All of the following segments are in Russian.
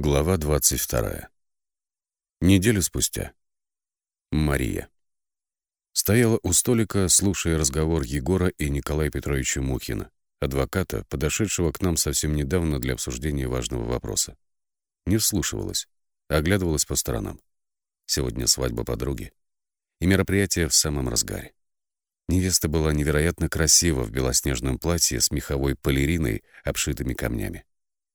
Глава 22. Неделю спустя. Мария. Стояла у столика, слушая разговор Егора и Николая Петровича Мухина, адвоката, подошедшего к нам совсем недавно для обсуждения важного вопроса. Не вслушивалась, а оглядывалась по сторонам. Сегодня свадьба подруги. И мероприятие в самом разгаре. Невеста была невероятно красива в белоснежном платье с меховой полириной, обшитыми камнями.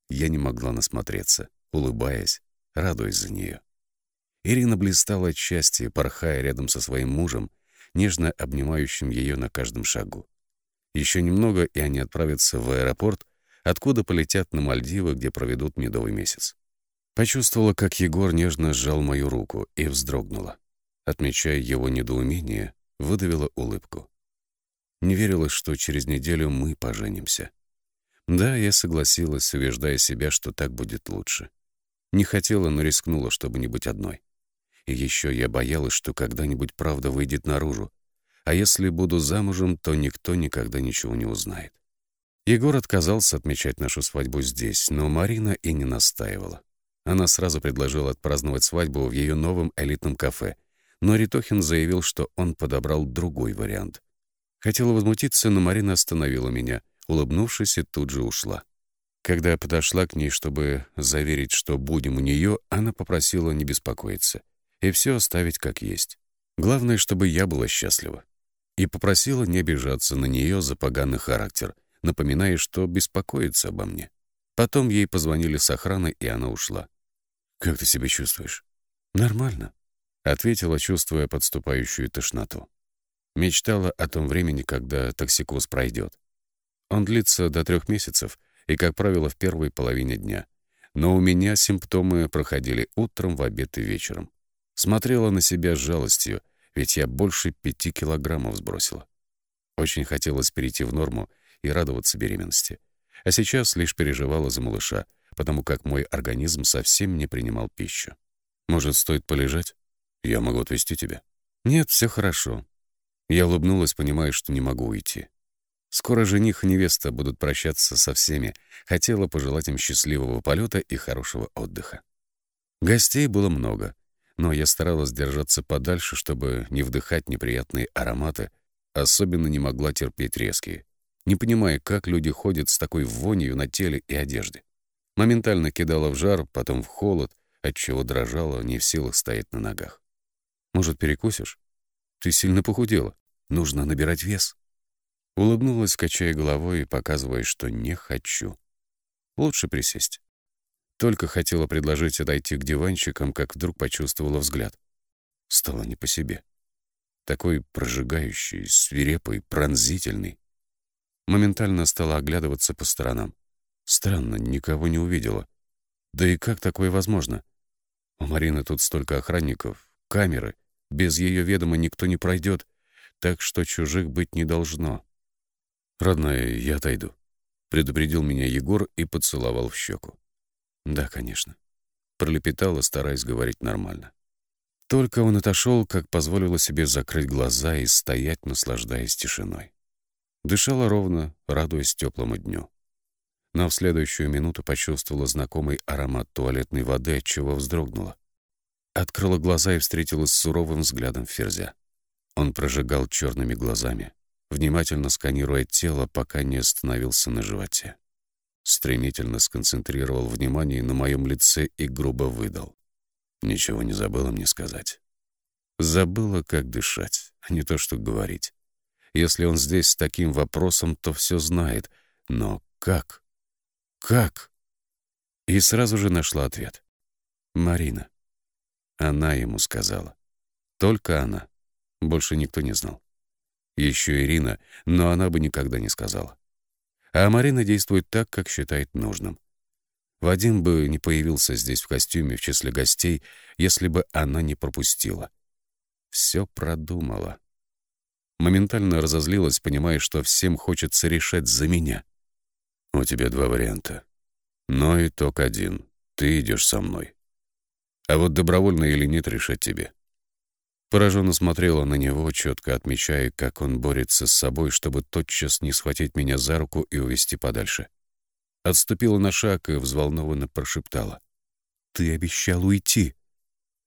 Я не могла насмотреться улыбаясь, радуясь за нее. Ирина блистала от счастья, порхая рядом со своим мужем, нежно обнимающим ее на каждом шагу. Еще немного, и они отправятся в аэропорт, откуда полетят на Мальдивы, где проведут медовый месяц. Почувствовала, как Егор нежно сжал мою руку и вздрогнула. Отмечая его недоумение, выдавила улыбку. Не верилось, что через неделю мы поженимся. Да, я согласилась, убеждая себя, что так будет лучше. Не хотела, но рискнула, чтобы не быть одной. И еще я боялась, что когда-нибудь правда выйдет наружу. А если буду замужем, то никто никогда ничего не узнает. Егор отказался отмечать нашу свадьбу здесь, но Марина и не настаивала. Она сразу предложила отпраздновать свадьбу в ее новом элитном кафе, но Ритохин заявил, что он подобрал другой вариант. Хотела возмутиться, но Марина остановила меня, улыбнувшись, и тут же ушла. Когда я подошла к ней, чтобы заверить, что будем у нее, она попросила не беспокоиться и все оставить как есть. Главное, чтобы я была счастлива. И попросила не обижаться на нее за поганый характер, напоминая, что беспокоится обо мне. Потом ей позвонили с охраны, и она ушла. «Как ты себя чувствуешь?» «Нормально», — ответила, чувствуя подступающую тошноту. Мечтала о том времени, когда токсикоз пройдет. Он длится до трех месяцев — и, как правило, в первой половине дня. Но у меня симптомы проходили утром, в обед и вечером. Смотрела на себя с жалостью, ведь я больше пяти килограммов сбросила. Очень хотелось перейти в норму и радоваться беременности. А сейчас лишь переживала за малыша, потому как мой организм совсем не принимал пищу. Может, стоит полежать? Я могу отвезти тебя? Нет, все хорошо. Я улыбнулась, понимая, что не могу уйти. Скоро жених и невеста будут прощаться со всеми. Хотела пожелать им счастливого полета и хорошего отдыха. Гостей было много, но я старалась держаться подальше, чтобы не вдыхать неприятные ароматы, особенно не могла терпеть резкие, не понимая, как люди ходят с такой вонью на теле и одежде. Моментально кидала в жар, потом в холод, отчего дрожала, не в силах стоять на ногах. «Может, перекусишь? Ты сильно похудела. Нужно набирать вес». Улыбнулась, качая головой и показывая, что не хочу. Лучше присесть. Только хотела предложить отойти к диванчикам, как вдруг почувствовала взгляд. Стало не по себе. Такой прожигающий, свирепый, пронзительный. Моментально стала оглядываться по сторонам. Странно, никого не увидела. Да и как такое возможно? У Марины тут столько охранников, камеры. Без ее ведома никто не пройдет, так что чужих быть не должно. «Родная, я отойду», — предупредил меня Егор и поцеловал в щеку. «Да, конечно», — пролепетала, стараясь говорить нормально. Только он отошел, как позволила себе закрыть глаза и стоять, наслаждаясь тишиной. Дышала ровно, радуясь теплому дню. Но в следующую минуту почувствовала знакомый аромат туалетной воды, от чего вздрогнула. Открыла глаза и встретилась с суровым взглядом Ферзя. Он прожигал черными глазами, внимательно сканируя тело, пока не остановился на животе. Стремительно сконцентрировал внимание на моем лице и грубо выдал. Ничего не забыла мне сказать. Забыла, как дышать, а не то, что говорить. Если он здесь с таким вопросом, то все знает. Но как? Как? И сразу же нашла ответ. Марина. Она ему сказала. Только она. Больше никто не знал. Еще Ирина, но она бы никогда не сказала. А Марина действует так, как считает нужным. Вадим бы не появился здесь в костюме в числе гостей, если бы она не пропустила. Все продумала. Моментально разозлилась, понимая, что всем хочется решать за меня. «У тебя два варианта. Но итог один. Ты идешь со мной. А вот добровольно или нет, решать тебе. Пораженно смотрела на него, четко отмечая, как он борется с собой, чтобы тотчас не схватить меня за руку и увести подальше. Отступила на шаг и взволнованно прошептала. Ты обещал уйти.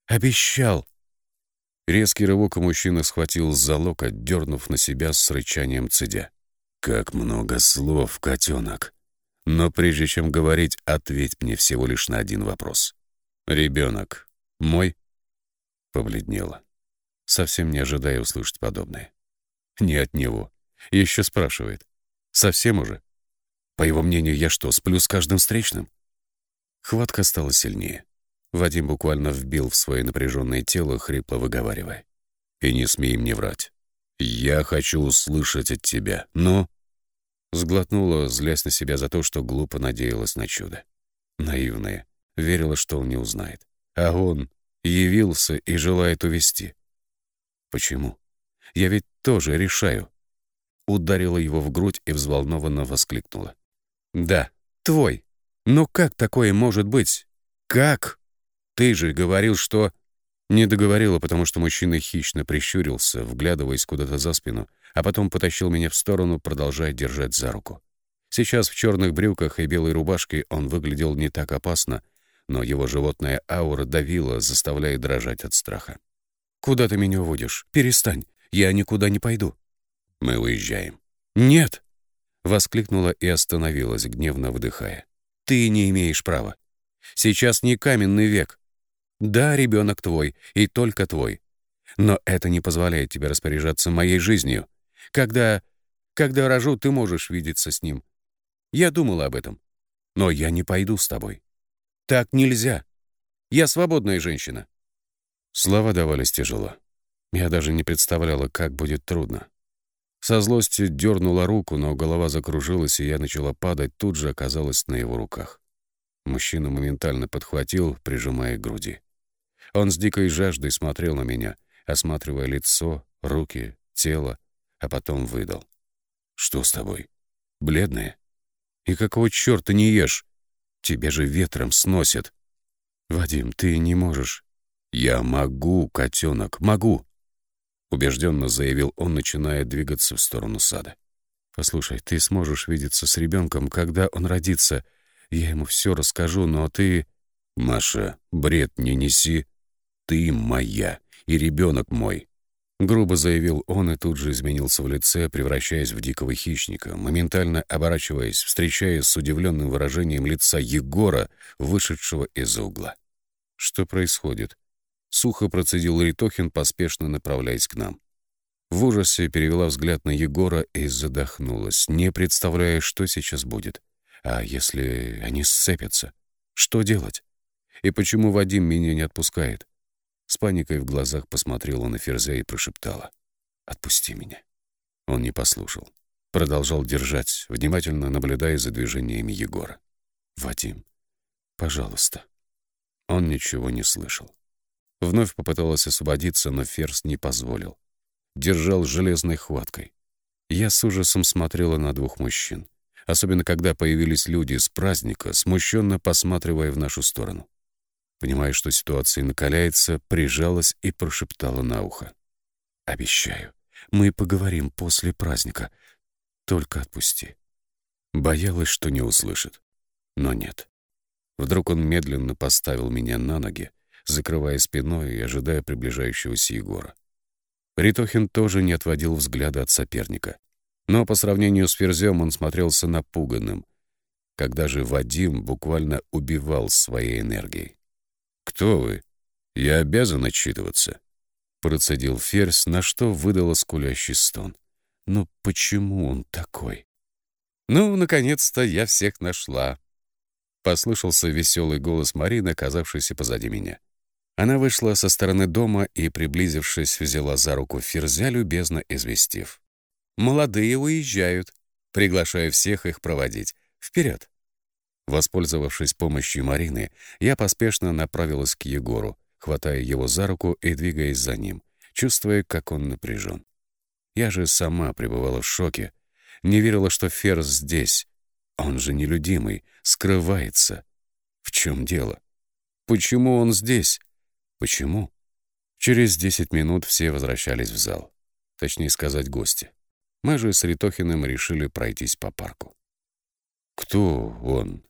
Обещал. Резкий рывок у мужчины схватил за локоть, дернув на себя с рычанием цедя. «Как много слов, котенок! Но прежде чем говорить, ответь мне всего лишь на один вопрос. Ребенок мой?» Побледнела, совсем не ожидая услышать подобное. «Не от него. Еще спрашивает. Совсем уже? По его мнению, я что, сплю с каждым встречным?» Хватка стала сильнее. Вадим буквально вбил в свое напряженное тело, хрипло выговаривая. «И не смей мне врать. Я хочу услышать от тебя. Ну?» Сглотнула, злясь на себя за то, что глупо надеялась на чудо. Наивная. Верила, что он не узнает. А он явился и желает увести. Почему? Я ведь тоже решаю. Ударила его в грудь и взволнованно воскликнула. «Да, твой. Но как такое может быть? Как? Ты же говорил, что...» Не договорила, потому что мужчина хищно прищурился, вглядываясь куда-то за спину, а потом потащил меня в сторону, продолжая держать за руку. Сейчас в черных брюках и белой рубашке он выглядел не так опасно, но его животная аура давила, заставляя дрожать от страха. «Куда ты меня уводишь? Перестань! Я никуда не пойду!» «Мы уезжаем». «Нет!» — воскликнула и остановилась, гневно выдыхая. «Ты не имеешь права. Сейчас не каменный век. Да, ребенок твой, и только твой. Но это не позволяет тебе распоряжаться моей жизнью. Когда... когда рожу, ты можешь видеться с ним. Я думала об этом. Но я не пойду с тобой. Так нельзя. Я свободная женщина». Слова давались тяжело. Я даже не представляла, как будет трудно. Со злости дернула руку, но голова закружилась, и я начала падать, тут же оказалась на его руках. Мужчина моментально подхватил, прижимая к груди. Он с дикой жаждой смотрел на меня, осматривая лицо, руки, тело, а потом выдал. «Что с тобой? Бледная? И какого черта не ешь? Тебе же ветром сносят!» «Вадим, ты не можешь». «Я могу, котенок, могу!» Убежденно заявил он, начиная двигаться в сторону сада. «Послушай, ты сможешь видеться с ребенком, когда он родится. Я ему все расскажу, но ты...» «Маша, бред не неси. Ты моя, и ребенок мой. Грубо заявил он и тут же изменился в лице, превращаясь в дикого хищника, моментально оборачиваясь, встречаясь с удивленным выражением лица Егора, вышедшего из-за угла. «Что происходит?» Сухо процедил Ритохин, поспешно направляясь к нам. В ужасе перевела взгляд на Егора и задохнулась, не представляя, что сейчас будет. А если они сцепятся? Что делать? И почему Вадим меня не отпускает? С паникой в глазах посмотрела на Ферзя и прошептала. «Отпусти меня». Он не послушал. Продолжал держать, внимательно наблюдая за движениями Егора. «Вадим, пожалуйста». Он ничего не слышал. Вновь попыталась освободиться, но Ферзь не позволил. Держал железной хваткой. Я с ужасом смотрела на двух мужчин, особенно когда появились люди с праздника, смущенно посматривая в нашу сторону. Понимая, что ситуация накаляется, прижалась и прошептала на ухо. «Обещаю, мы поговорим после праздника. Только отпусти». Боялась, что не услышит. Но нет. Вдруг он медленно поставил меня на ноги, закрывая спиной и ожидая приближающегося Егора. Ритохин тоже не отводил взгляда от соперника. Но по сравнению с Ферзем он смотрелся напуганным, когда же Вадим буквально убивал своей энергией. «Кто вы? Я обязан отчитываться», — процедил Ферзь, на что выдала скулящий стон. «Но почему он такой?» «Ну, наконец-то я всех нашла», — послышался веселый голос Марины, оказавшейся позади меня. Она вышла со стороны дома и, приблизившись, взяла за руку Ферзя, любезно известив. «Молодые уезжают. Приглашаю всех их проводить. Вперед!» Воспользовавшись помощью Марины, я поспешно направилась к Егору, хватая его за руку и двигаясь за ним, чувствуя, как он напряжен. Я же сама пребывала в шоке, не верила, что Ферс здесь. Он же нелюдимый, скрывается. В чем дело? Почему он здесь? Почему? Через десять минут все возвращались в зал. Точнее сказать, гости. Мы же с Ритохиным решили пройтись по парку. «Кто он?»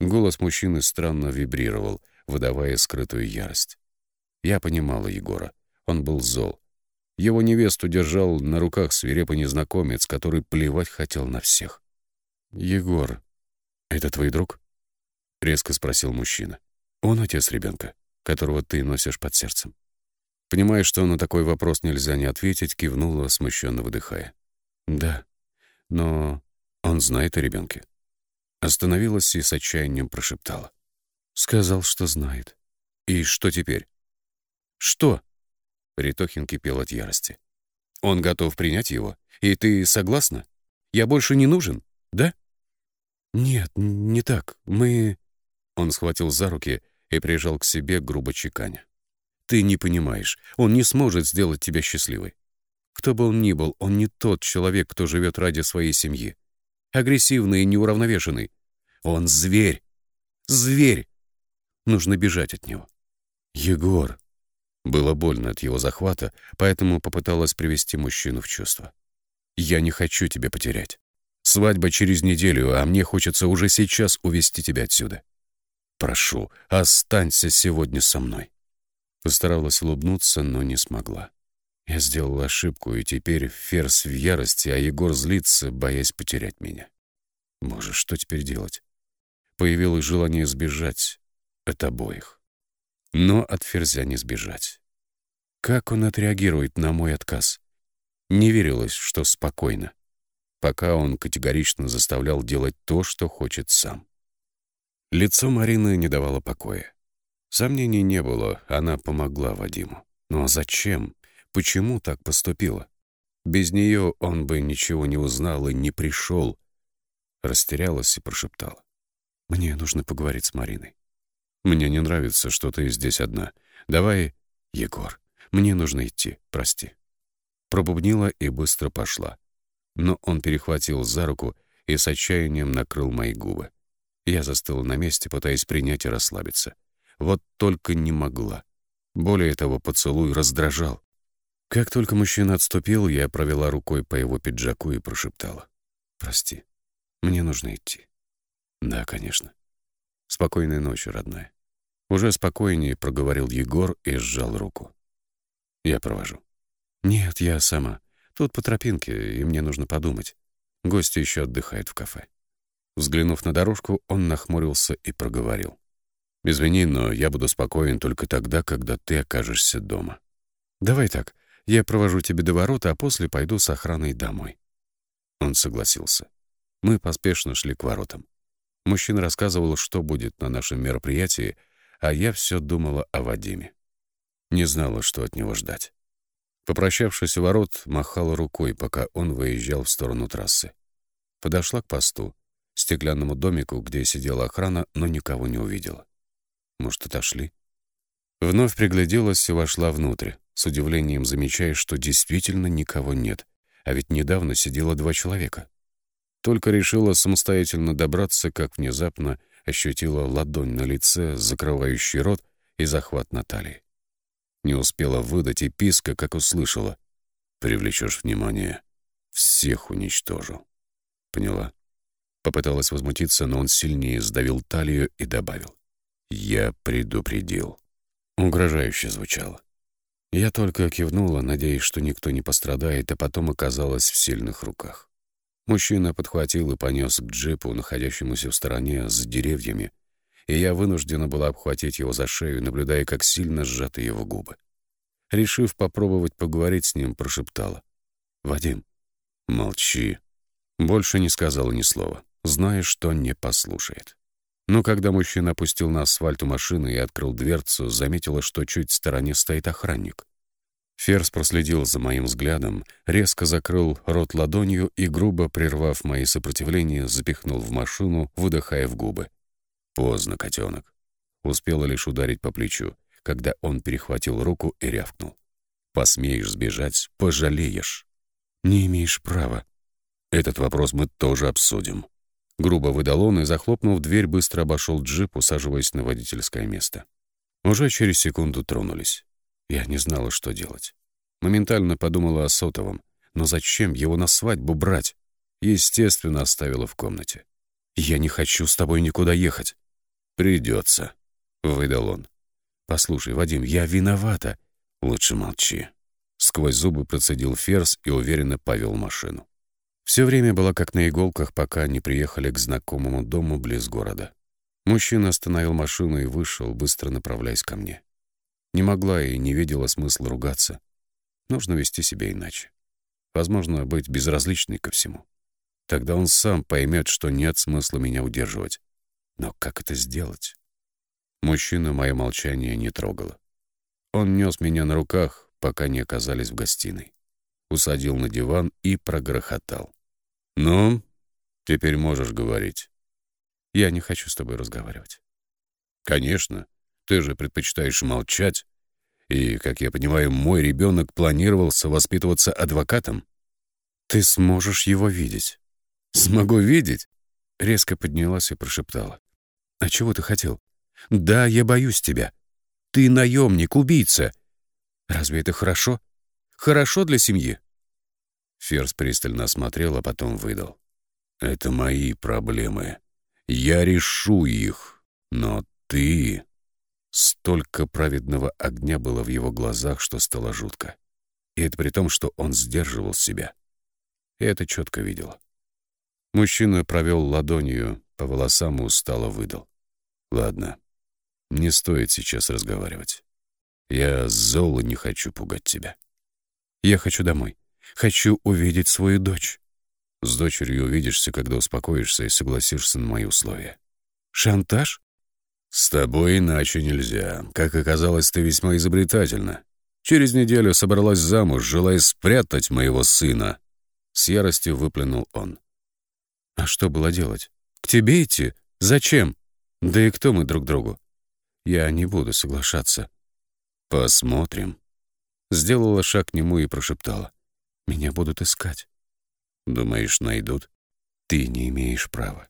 Голос мужчины странно вибрировал, выдавая скрытую ярость. Я понимала Егора. Он был зол. Его невесту держал на руках свирепый незнакомец, который плевать хотел на всех. «Егор, это твой друг?» — резко спросил мужчина. «Он отец ребенка, которого ты носишь под сердцем». Понимая, что на такой вопрос нельзя не ответить, кивнула, смущенно выдыхая. «Да, но он знает о ребенке. Остановилась и с отчаянием прошептала. «Сказал, что знает. И что теперь?» «Что?» Ритохин кипел от ярости. «Он готов принять его? И ты согласна? Я больше не нужен, да?» «Нет, не так. Мы...» Он схватил за руки и прижал к себе, грубо чеканя. «Ты не понимаешь. Он не сможет сделать тебя счастливой. Кто бы он ни был, он не тот человек, кто живет ради своей семьи. Агрессивный и неуравновешенный. Он зверь. Зверь. Нужно бежать от него. Егор. Было больно от его захвата, поэтому попыталась привести мужчину в чувство. Я не хочу тебя потерять. Свадьба через неделю, а мне хочется уже сейчас увести тебя отсюда. Прошу, останься сегодня со мной. Постаралась улыбнуться, но не смогла. Я сделал ошибку, и теперь Ферс в ярости, а Егор злится, боясь потерять меня. Боже, что теперь делать? Появилось желание сбежать от обоих. Но от Ферзя не сбежать. Как он отреагирует на мой отказ? Не верилось, что спокойно, пока он категорично заставлял делать то, что хочет сам. Лицо Марины не давало покоя. Сомнений не было, она помогла Вадиму. Но зачем? Почему так поступила? Без нее он бы ничего не узнал и не пришел. Растерялась и прошептала. «Мне нужно поговорить с Мариной. Мне не нравится, что ты здесь одна. Давай, Егор, мне нужно идти, прости». Пробубнила и быстро пошла. Но он перехватил за руку и с отчаянием накрыл мои губы. Я застыла на месте, пытаясь принять и расслабиться. Вот только не могла. Более того, поцелуй раздражал. Как только мужчина отступил, я провела рукой по его пиджаку и прошептала. «Прости, мне нужно идти». «Да, конечно». «Спокойной ночи, родная». Уже спокойнее проговорил Егор и сжал руку. «Я провожу». «Нет, я сама. Тут по тропинке, и мне нужно подумать. Гости еще отдыхают в кафе». Взглянув на дорожку, он нахмурился и проговорил. «Извини, но я буду спокоен только тогда, когда ты окажешься дома». «Давай так. Я провожу тебя до ворот, а после пойду с охраной домой». Он согласился. Мы поспешно шли к воротам. Мужчина рассказывал, что будет на нашем мероприятии, а я все думала о Вадиме. Не знала, что от него ждать. Попрощавшись у ворот, махала рукой, пока он выезжал в сторону трассы. Подошла к посту, стеклянному домику, где сидела охрана, но никого не увидела. Может, отошли? Вновь пригляделась и вошла внутрь с удивлением замечая, что действительно никого нет, а ведь недавно сидело два человека. Только решила самостоятельно добраться, как внезапно ощутила ладонь на лице, закрывающий рот и захват на талии. Не успела выдать и писка, как услышала. «Привлечешь внимание, всех уничтожу». Поняла? Попыталась возмутиться, но он сильнее сдавил талию и добавил. «Я предупредил». Угрожающе звучало. Я только кивнула, надеясь, что никто не пострадает, а потом оказалась в сильных руках. Мужчина подхватил и понес к джипу, находящемуся в стороне, за деревьями, и я вынуждена была обхватить его за шею, наблюдая, как сильно сжаты его губы. Решив попробовать поговорить с ним, прошептала. «Вадим, молчи». Больше не сказала ни слова, зная, что не послушает. Но когда мужчина опустил на асфальт у машины и открыл дверцу, заметила, что чуть в стороне стоит охранник. Ферс проследил за моим взглядом, резко закрыл рот ладонью и, грубо прервав мои сопротивления, запихнул в машину, выдыхая в губы. Поздно, котенок. Успела лишь ударить по плечу, когда он перехватил руку и рявкнул. «Посмеешь сбежать — пожалеешь». «Не имеешь права». «Этот вопрос мы тоже обсудим», Грубо выдал он и, захлопнув дверь, быстро обошел джип, усаживаясь на водительское место. Уже через секунду тронулись. Я не знала, что делать. Моментально подумала о сотовом. Но зачем его на свадьбу брать? Естественно, оставила в комнате. «Я не хочу с тобой никуда ехать». «Придется», — выдал он. «Послушай, Вадим, я виновата». «Лучше молчи». Сквозь зубы процедил Ферс и уверенно повел машину. Все время была как на иголках, пока не приехали к знакомому дому близ города. Мужчина остановил машину и вышел, быстро направляясь ко мне. Не могла и не видела смысла ругаться. Нужно вести себя иначе. Возможно, быть безразличной ко всему. Тогда он сам поймет, что нет смысла меня удерживать. Но как это сделать? Мужчина мое молчание не трогало. Он нес меня на руках, пока не оказались в гостиной. Усадил на диван и прогрохотал. «Ну, теперь можешь говорить». «Я не хочу с тобой разговаривать». «Конечно. Ты же предпочитаешь молчать. И, как я понимаю, мой ребенок планировался воспитываться адвокатом. Ты сможешь его видеть». «Смогу видеть?» Резко поднялась и прошептала. «А чего ты хотел?» Да, я боюсь тебя. Ты наемник, убийца. Разве это хорошо? Хорошо для семьи?» Ферс пристально осмотрел, а потом выдал. «Это мои проблемы. Я решу их. Но ты...» Столько праведного огня было в его глазах, что стало жутко. И это при том, что он сдерживал себя. И это четко видела. Мужчина провел ладонью по волосам устало выдал. «Ладно, не стоит сейчас разговаривать. Я зол и не хочу пугать тебя. Я хочу домой. Хочу увидеть свою дочь. С дочерью увидишься, когда успокоишься и согласишься на мои условия. Шантаж? С тобой иначе нельзя. Как оказалось, ты весьма изобретательна. Через неделю собралась замуж, желая спрятать моего сына. С яростью выплюнул он. А что было делать? К тебе идти? Зачем? Да и кто мы друг другу? Я не буду соглашаться. Посмотрим. Сделала шаг к нему и прошептала. Меня будут искать. Думаешь, найдут? Ты не имеешь права.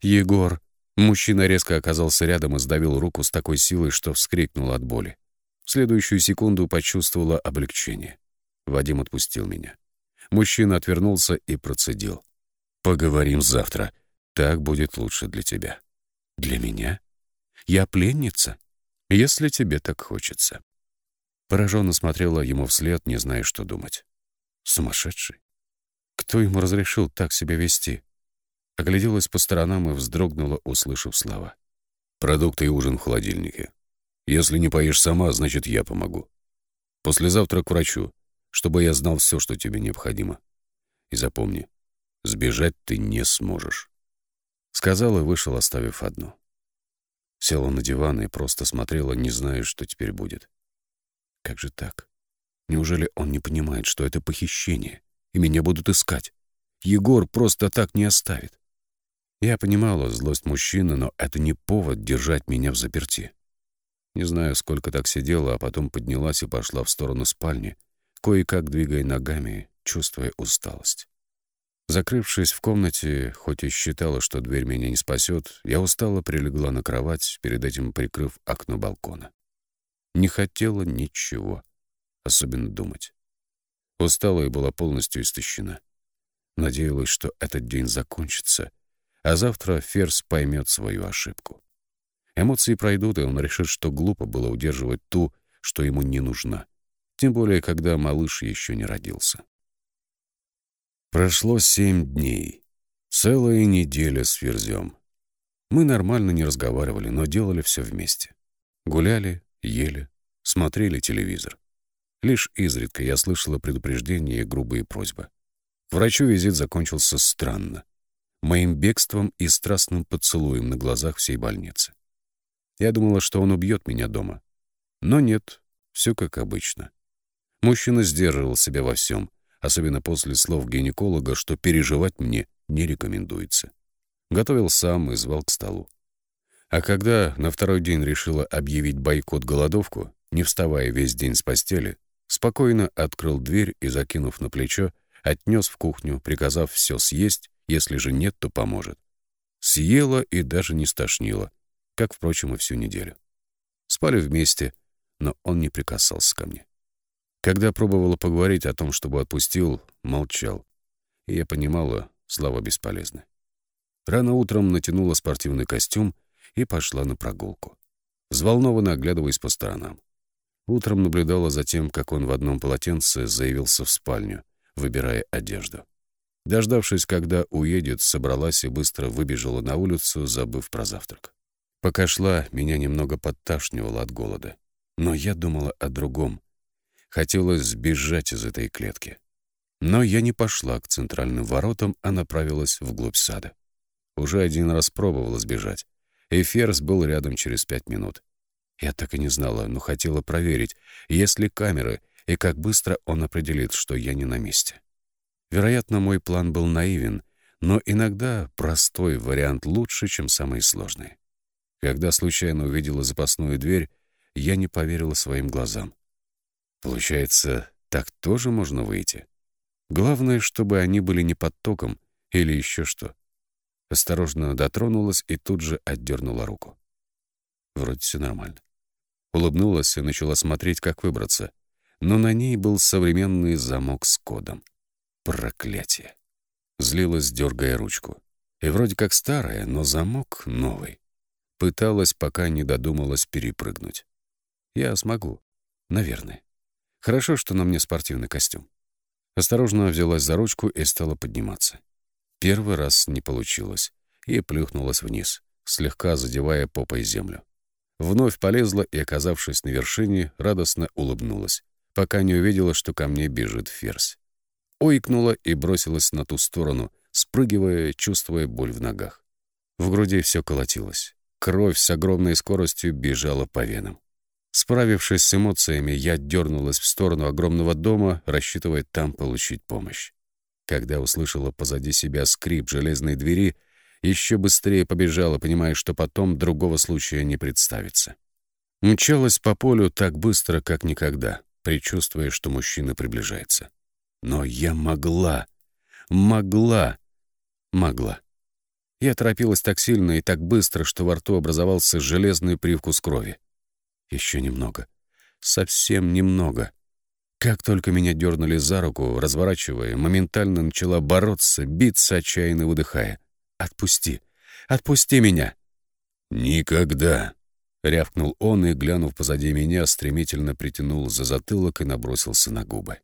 Егор. Мужчина резко оказался рядом и сдавил руку с такой силой, что вскрикнул от боли. В следующую секунду почувствовала облегчение. Вадим отпустил меня. Мужчина отвернулся и процедил. «Поговорим завтра. Так будет лучше для тебя». «Для меня?» Я пленница, если тебе так хочется». Пораженно смотрела ему вслед, не зная, что думать. Сумасшедший? Кто ему разрешил так себя вести? Огляделась по сторонам и вздрогнула, услышав слова. «Продукты и ужин в холодильнике. Если не поешь сама, значит, я помогу. Послезавтра к врачу, чтобы я знал все, что тебе необходимо. И запомни, сбежать ты не сможешь». Сказал и вышел, оставив одну. Села на диван и просто смотрела, не зная, что теперь будет. Как же так? Неужели он не понимает, что это похищение, и меня будут искать? Егор просто так не оставит. Я понимала злость мужчины, но это не повод держать меня в заперти. Не знаю, сколько так сидела, а потом поднялась и пошла в сторону спальни, кое-как двигая ногами, чувствуя усталость. Закрывшись в комнате, хоть и считала, что дверь меня не спасет, я устало прилегла на кровать, перед этим прикрыв окно балкона. Не хотела ничего, особенно думать. Устала и была полностью истощена. Надеялась, что этот день закончится, а завтра Ферс поймет свою ошибку. Эмоции пройдут, и он решит, что глупо было удерживать ту, что ему не нужна. Тем более, когда малыш еще не родился. Прошло семь дней. Целая неделя с Ферзем. Мы нормально не разговаривали, но делали все вместе. Гуляли, ели, смотрели телевизор. Лишь изредка я слышала предупреждения и грубые просьбы. врачу визит закончился странно. Моим бегством и страстным поцелуем на глазах всей больницы. Я думала, что он убьет меня дома. Но нет, все как обычно. Мужчина сдерживал себя во всем, особенно после слов гинеколога, что переживать мне не рекомендуется. Готовил сам и звал к столу. А когда на второй день решила объявить бойкот-голодовку, не вставая весь день с постели, спокойно открыл дверь и, закинув на плечо, отнес в кухню, приказав все съесть, если же нет, то поможет. Съела и даже не стошнила, как, впрочем, и всю неделю. Спали вместе, но он не прикасался ко мне. Когда пробовала поговорить о том, чтобы отпустил, молчал. И я понимала, слова бесполезны. Рано утром натянула спортивный костюм и пошла на прогулку. взволнованно оглядываясь по сторонам. Утром наблюдала за тем, как он в одном полотенце заявился в спальню, выбирая одежду. Дождавшись, когда уедет, собралась и быстро выбежала на улицу, забыв про завтрак. Пока шла, меня немного подташнивало от голода. Но я думала о другом. Хотелось сбежать из этой клетки. Но я не пошла к центральным воротам, а направилась вглубь сада. Уже один раз пробовала сбежать, и Ферс был рядом через пять минут. Я так и не знала, но хотела проверить, есть ли камеры и как быстро он определит, что я не на месте. Вероятно, мой план был наивен, но иногда простой вариант лучше, чем самый сложный. Когда случайно увидела запасную дверь, я не поверила своим глазам. Получается, так тоже можно выйти? Главное, чтобы они были не под током или еще что. Осторожно дотронулась и тут же отдернула руку. Вроде все нормально. Улыбнулась и начала смотреть, как выбраться. Но на ней был современный замок с кодом. Проклятие. Злилась, дергая ручку. И вроде как старая, но замок новый. Пыталась, пока не додумалась перепрыгнуть. Я смогу. Наверное. Хорошо, что на мне спортивный костюм. Осторожно взялась за ручку и стала подниматься. Первый раз не получилось, и плюхнулась вниз, слегка задевая попой землю. Вновь полезла и, оказавшись на вершине, радостно улыбнулась, пока не увидела, что ко мне бежит ферзь. Ойкнула и бросилась на ту сторону, спрыгивая, чувствуя боль в ногах. В груди все колотилось. Кровь с огромной скоростью бежала по венам. Справившись с эмоциями, я дернулась в сторону огромного дома, рассчитывая там получить помощь. Когда услышала позади себя скрип железной двери, еще быстрее побежала, понимая, что потом другого случая не представится. Мчалась по полю так быстро, как никогда, предчувствуя, что мужчина приближается. Но я могла, могла, могла. Я торопилась так сильно и так быстро, что во рту образовался железный привкус крови. Еще немного. Совсем немного. Как только меня дернули за руку, разворачивая, моментально начала бороться, биться, отчаянно выдыхая. Отпусти! Отпусти меня!» «Никогда!» — рявкнул он и, глянув позади меня, стремительно притянул за затылок и набросился на губы.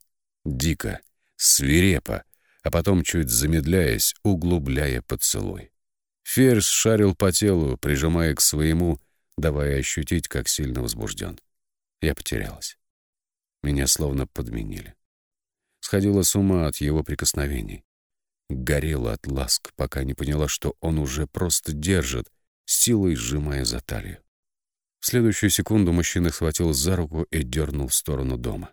Дико, свирепо, а потом, чуть замедляясь, углубляя поцелуй. Ферзь шарил по телу, прижимая к своему, давая ощутить, как сильно возбужден. Я потерялась. Меня словно подменили. Сходила с ума от его прикосновений горела от ласк, пока не поняла, что он уже просто держит, силой сжимая за талию. В следующую секунду мужчина схватил за руку и дернул в сторону дома.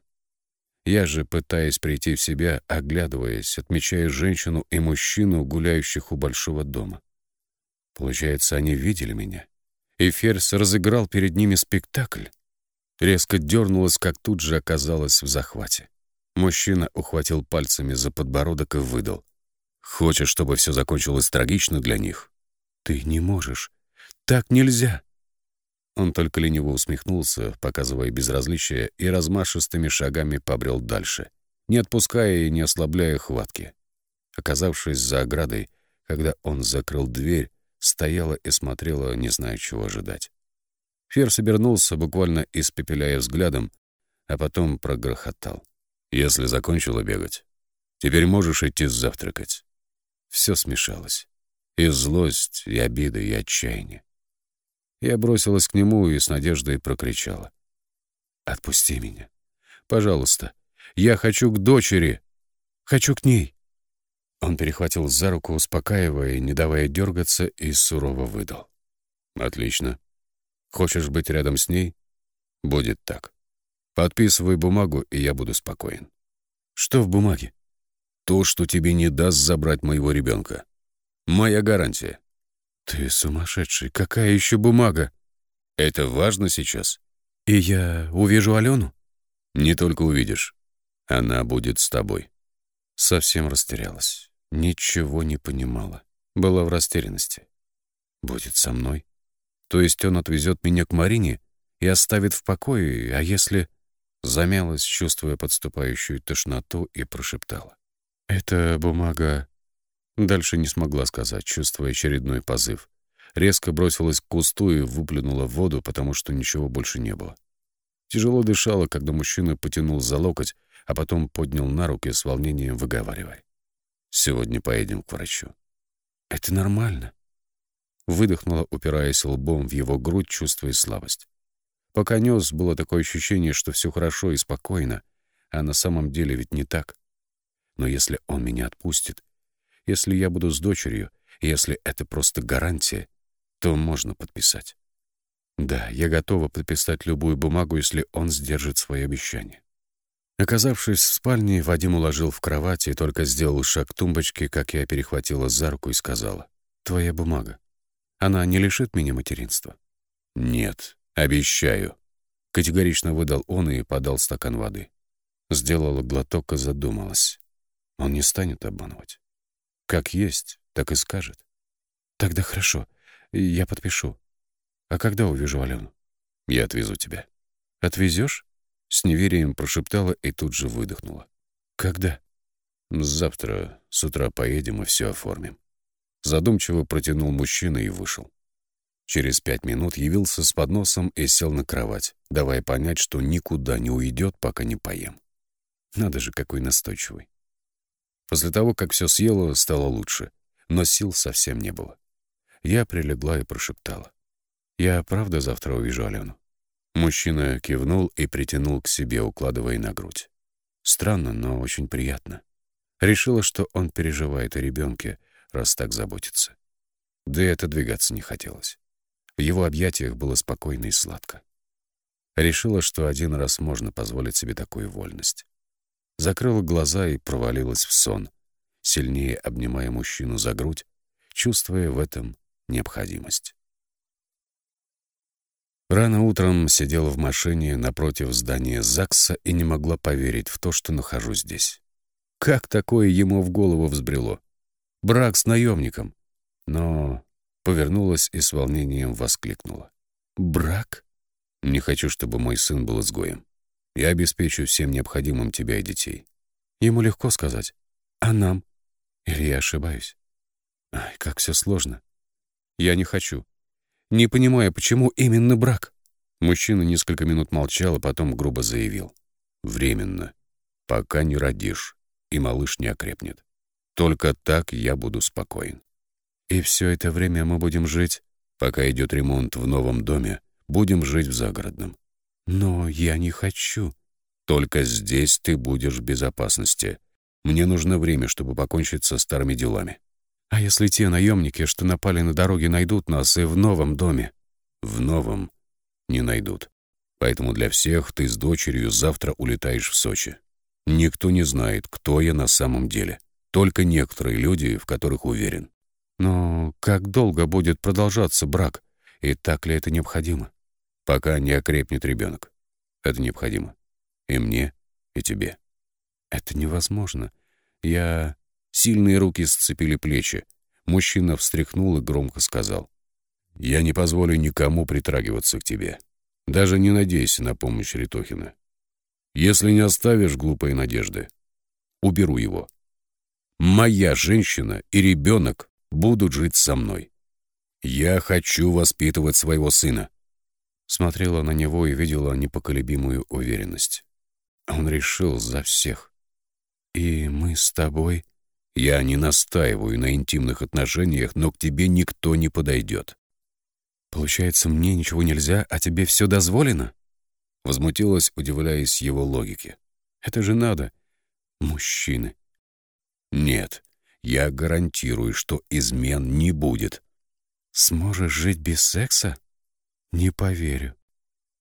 Я же, пытаясь прийти в себя, оглядываясь, отмечая женщину и мужчину, гуляющих у большого дома. Получается, они видели меня. И Ферс разыграл перед ними спектакль. Резко дернулась, как тут же оказалась в захвате. Мужчина ухватил пальцами за подбородок и выдал. Хочешь, чтобы все закончилось трагично для них? Ты не можешь. Так нельзя. Он только лениво усмехнулся, показывая безразличие, и размашистыми шагами побрел дальше, не отпуская и не ослабляя хватки. Оказавшись за оградой, когда он закрыл дверь, стояла и смотрела, не зная, чего ожидать. Ферс обернулся, буквально испепеляя взглядом, а потом прогрохотал. «Если закончила бегать, теперь можешь идти завтракать». Все смешалось. И злость, и обида, и отчаяние. Я бросилась к нему и с надеждой прокричала. «Отпусти меня. Пожалуйста. Я хочу к дочери. Хочу к ней». Он перехватил за руку, успокаивая, не давая дергаться, и сурово выдал. «Отлично. Хочешь быть рядом с ней? Будет так. Подписывай бумагу, и я буду спокоен». «Что в бумаге?» То, что тебе не даст забрать моего ребенка. Моя гарантия. Ты сумасшедший. Какая еще бумага? Это важно сейчас. И я увижу Алену? Не только увидишь. Она будет с тобой. Совсем растерялась. Ничего не понимала. Была в растерянности. Будет со мной? То есть он отвезет меня к Марине и оставит в покое, а если... Замялась, чувствуя подступающую тошноту, и прошептала. «Это бумага...» Дальше не смогла сказать, чувствуя очередной позыв. резко бросилась к кусту и выплюнула воду, потому что ничего больше не было. Тяжело дышала, когда мужчина потянул за локоть, а потом поднял на руки с волнением, выговаривая. «Сегодня поедем к врачу». «Это нормально», — выдохнула, упираясь лбом в его грудь, чувствуя слабость. Пока нес, было такое ощущение, что все хорошо и спокойно, а на самом деле ведь не так. Но если он меня отпустит, если я буду с дочерью, если это просто гарантия, то можно подписать. Да, я готова подписать любую бумагу, если он сдержит свои обещания. Оказавшись в спальне, Вадим уложил в кровати и только сделал шаг к тумбочке, как я перехватила за руку и сказала, «Твоя бумага. Она не лишит меня материнства?» «Нет, обещаю», — категорично выдал он и подал стакан воды. Сделала глоток и задумалась. Он не станет обманывать. Как есть, так и скажет. «Тогда хорошо, я подпишу. А когда увижу Алену?» «Я отвезу тебя». «Отвезешь?» С неверием прошептала и тут же выдохнула. «Когда?» «Завтра с утра поедем и все оформим». Задумчиво протянул мужчина и вышел. Через пять минут явился с подносом и сел на кровать, давая понять, что никуда не уйдет, пока не поем. Надо же, какой настойчивый. После того, как все съела, стало лучше, но сил совсем не было. Я прилегла и прошептала. «Я правда завтра увижу Алену?» Мужчина кивнул и притянул к себе, укладывая на грудь. Странно, но очень приятно. Решила, что он переживает о ребенке, раз так заботится. Да и отодвигаться не хотелось. В его объятиях было спокойно и сладко. Решила, что один раз можно позволить себе такую вольность. Закрыла глаза и провалилась в сон, сильнее обнимая мужчину за грудь, чувствуя в этом необходимость. Рано утром сидела в машине напротив здания ЗАГСа и не могла поверить в то, что нахожусь здесь. Как такое ему в голову взбрело? Брак с наемником. Но повернулась и с волнением воскликнула. «Брак? Не хочу, чтобы мой сын был изгоем. Я обеспечу всем необходимым тебя и детей». Ему легко сказать. «А нам?» Или я ошибаюсь? Ай, как все сложно. Я не хочу не понимая, почему именно брак. Мужчина несколько минут молчал, а потом грубо заявил. «Временно. Пока не родишь, и малыш не окрепнет. Только так я буду спокоен. И все это время мы будем жить, пока идет ремонт в новом доме, будем жить в загородном. Но я не хочу. Только здесь ты будешь в безопасности. Мне нужно время, чтобы покончить со старыми делами. А если те наемники, что напали на дороге, найдут нас и в новом доме? В новом не найдут. Поэтому для всех ты с дочерью завтра улетаешь в Сочи. Никто не знает, кто я на самом деле. Только некоторые люди, в которых уверен. Но как долго будет продолжаться брак? И так ли это необходимо? Пока не окрепнет ребенок. Это необходимо. И мне, и тебе. Это невозможно. Я... Сильные руки сцепили плечи. Мужчина встряхнул и громко сказал. «Я не позволю никому притрагиваться к тебе. Даже не надейся на помощь Ритохина. Если не оставишь глупой надежды, уберу его. Моя женщина и ребенок будут жить со мной. Я хочу воспитывать своего сына». Смотрела на него и видела непоколебимую уверенность. Он решил за всех. «И мы с тобой...» Я не настаиваю на интимных отношениях, но к тебе никто не подойдет. Получается, мне ничего нельзя, а тебе все дозволено? Возмутилась, удивляясь его логике. Это же надо. Мужчины. Нет, я гарантирую, что измен не будет. Сможешь жить без секса? Не поверю.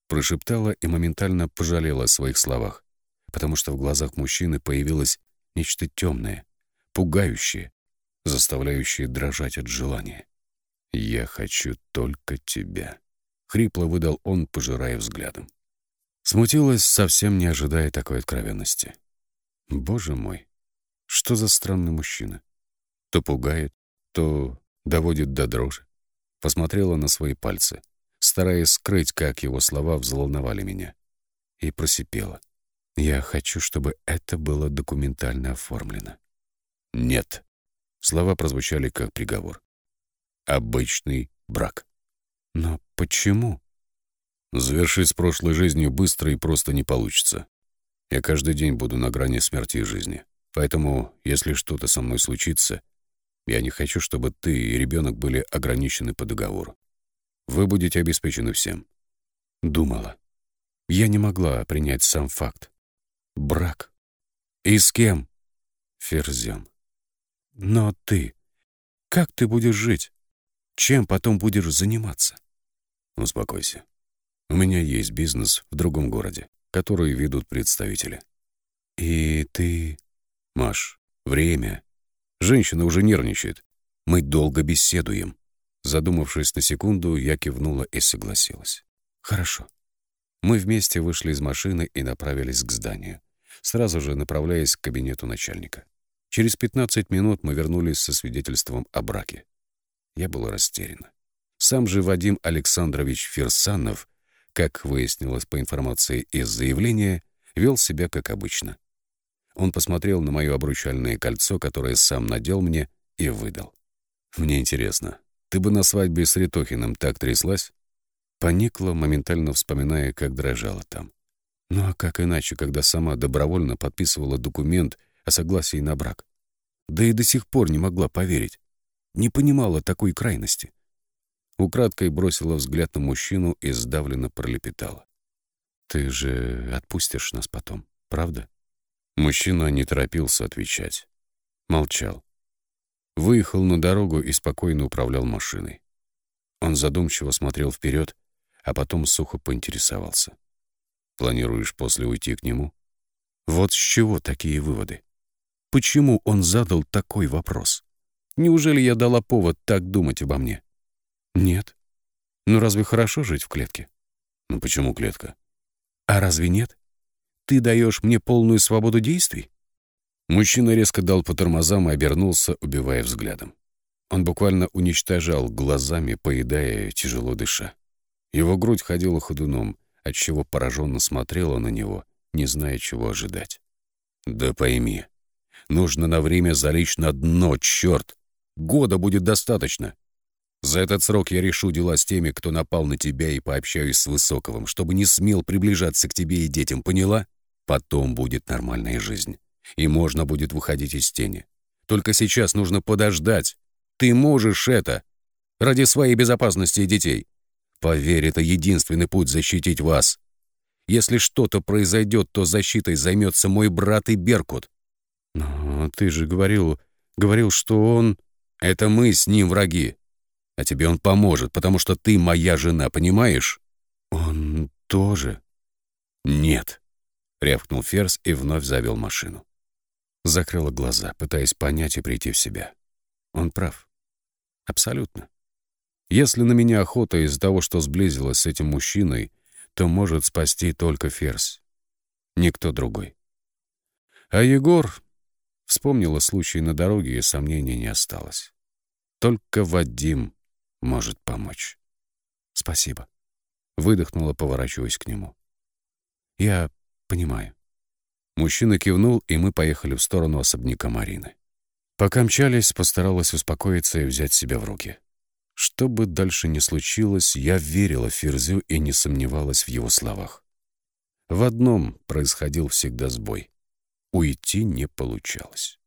Прошептала и моментально пожалела о своих словах, потому что в глазах мужчины появилось нечто темное, пугающее, заставляющее дрожать от желания. «Я хочу только тебя», — хрипло выдал он, пожирая взглядом. Смутилась, совсем не ожидая такой откровенности. «Боже мой, что за странный мужчина? То пугает, то доводит до дрожи». Посмотрела на свои пальцы, стараясь скрыть, как его слова взволновали меня. И просипела. «Я хочу, чтобы это было документально оформлено». «Нет». Слова прозвучали как приговор. «Обычный брак. Но почему? Завершить с прошлой жизнью быстро и просто не получится. Я каждый день буду на грани смерти и жизни. Поэтому, если что-то со мной случится, я не хочу, чтобы ты и ребенок были ограничены по договору. Вы будете обеспечены всем. Думала. Я не могла принять сам факт. Брак. И с кем? Ферзем. Но ты... Как ты будешь жить? Чем потом будешь заниматься? Успокойся. У меня есть бизнес в другом городе, который ведут представители. И ты... Маш, время. Женщина уже нервничает. Мы долго беседуем. Задумавшись на секунду, я кивнула и согласилась. Хорошо. Мы вместе вышли из машины и направились к зданию, сразу же направляясь к кабинету начальника. Через 15 минут мы вернулись со свидетельством о браке. Я была растеряна. Сам же Вадим Александрович Ферсанов, как выяснилось по информации из заявления, вел себя как обычно. Он посмотрел на мое обручальное кольцо, которое сам надел мне, и выдал. «Мне интересно, ты бы на свадьбе с Ритохиным так тряслась?» Поникла, моментально вспоминая, как дрожала там. Ну а как иначе, когда сама добровольно подписывала документ о согласии на брак? Да и до сих пор не могла поверить. Не понимала такой крайности. Украдкой бросила взгляд на мужчину и сдавленно пролепетала. «Ты же отпустишь нас потом, правда?» Мужчина не торопился отвечать. Молчал. Выехал на дорогу и спокойно управлял машиной. Он задумчиво смотрел вперед, а потом сухо поинтересовался. «Планируешь после уйти к нему?» Вот с чего такие выводы? Почему он задал такой вопрос? Неужели я дала повод так думать обо мне? Нет. Ну разве хорошо жить в клетке? Ну почему клетка? А разве нет? Ты даешь мне полную свободу действий?» Мужчина резко дал по тормозам и обернулся, убивая взглядом. Он буквально уничтожал глазами, поедая, тяжело дыша. Его грудь ходила ходуном, отчего пораженно смотрела на него, не зная, чего ожидать. «Да пойми, нужно на время залечь на дно, черт! Года будет достаточно!» За этот срок я решу дела с теми, кто напал на тебя, и пообщаюсь с Высоковым, чтобы не смел приближаться к тебе и детям, поняла? Потом будет нормальная жизнь, и можно будет выходить из тени. Только сейчас нужно подождать. Ты можешь это. Ради своей безопасности и детей. Поверь, это единственный путь защитить вас. Если что-то произойдет, то защитой займется мой брат и Беркут. Но ты же говорил, говорил, что он... Это мы с ним враги. А тебе он поможет, потому что ты моя жена, понимаешь? Он тоже? Нет. — рявкнул Ферс и вновь завел машину. Закрыла глаза, пытаясь понять и прийти в себя. Он прав. Абсолютно. Если на меня охота из-за того, что сблизилась с этим мужчиной, то может спасти только Ферс. Никто другой. А Егор вспомнила случай на дороге, и сомнений не осталось. Только Вадим может помочь. Спасибо. Выдохнула, поворачиваясь к нему. Я «Понимаю». Мужчина кивнул, и мы поехали в сторону особняка Марины. Пока мчались, постаралась успокоиться и взять себя в руки. Что бы дальше ни случилось, я верила Ферзю и не сомневалась в его словах. В одном происходил всегда сбой. Уйти не получалось.